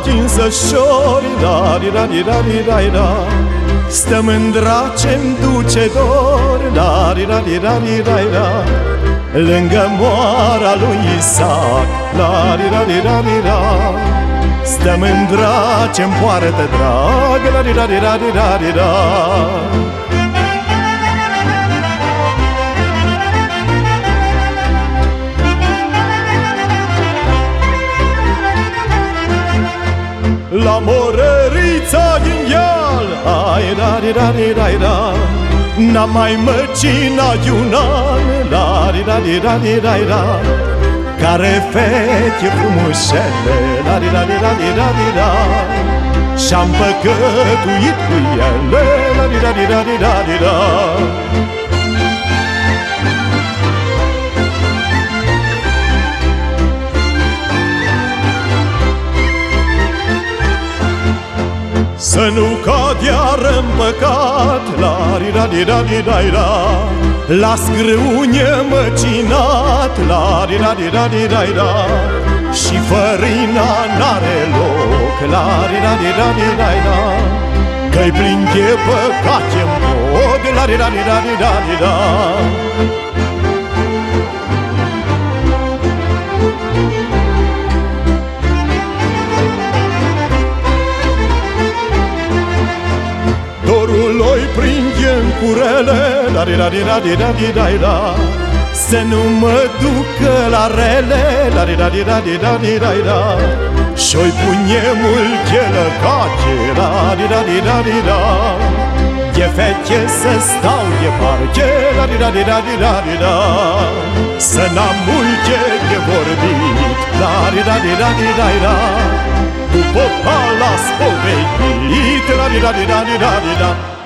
atinsășori La di da di da di da da Stăm în ce-mi duce dor La di da di da di da da Lângă moara lui Isaac La di da di da di da Stăm în ce-mi poartă drag La di da di da di La morărița din ial Ai da di da di da da N-am mai măcina iunan La di da di da di da da Care fete frumușele La di da di da di da di da Și-am păcătuit cu ele La di da di da di da di da Să nu cad iar în păcat. La ri da di da di da da La scrâunie măcinat. La ri da di da di da da Și fărina n-are loc. La ri da di da di da da Că-i plin de păcat e mod La ri da di da prinde în curele La di da di da di da di da da Să nu mă ducă la rele La di da di da di da di da da Și-oi pune multe lăcace La di da di da di da E fete să stau de parche La di da di da di da di da Să n-am multe de vorbit La di da di da di da da După palas povedit La di da di da di da di da